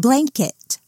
blanket.